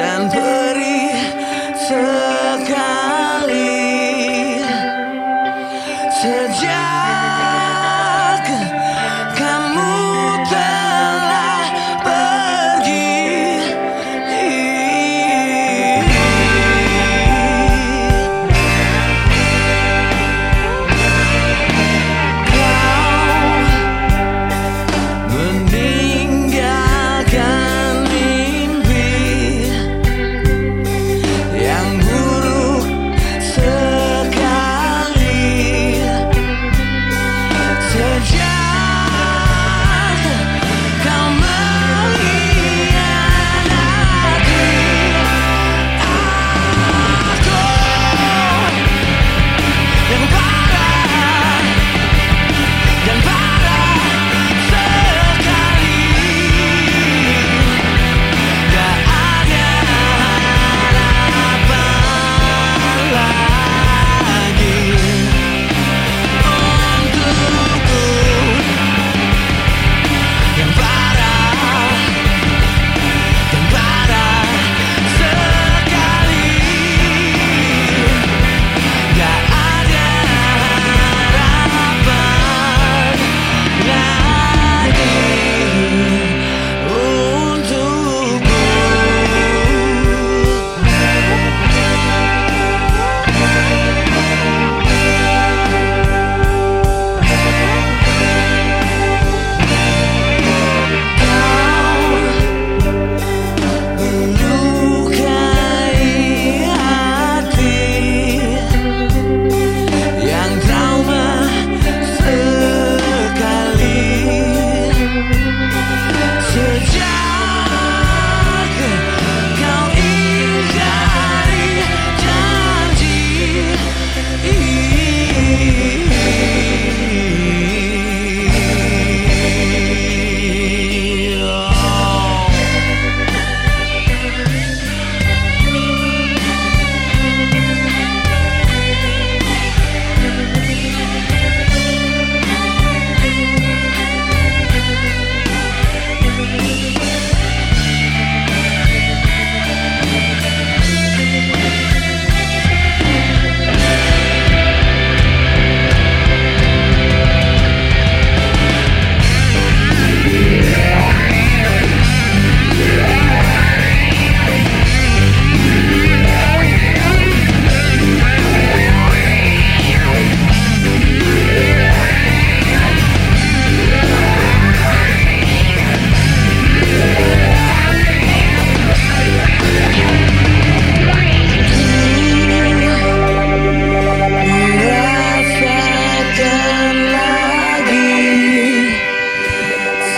and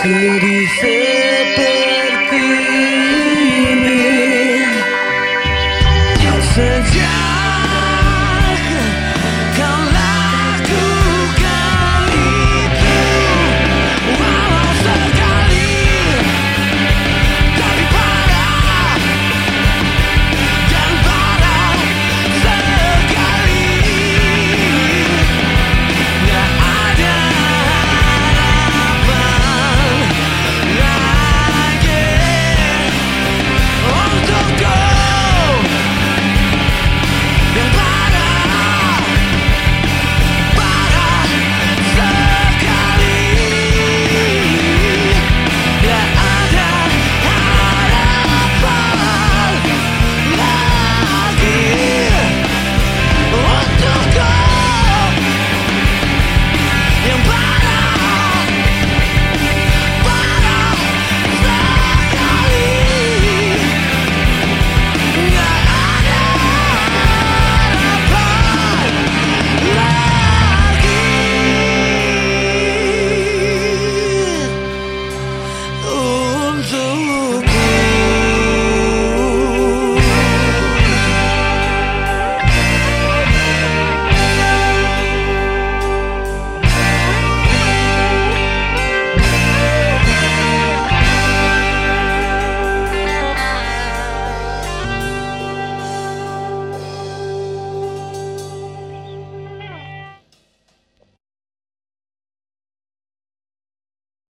sendiri seperti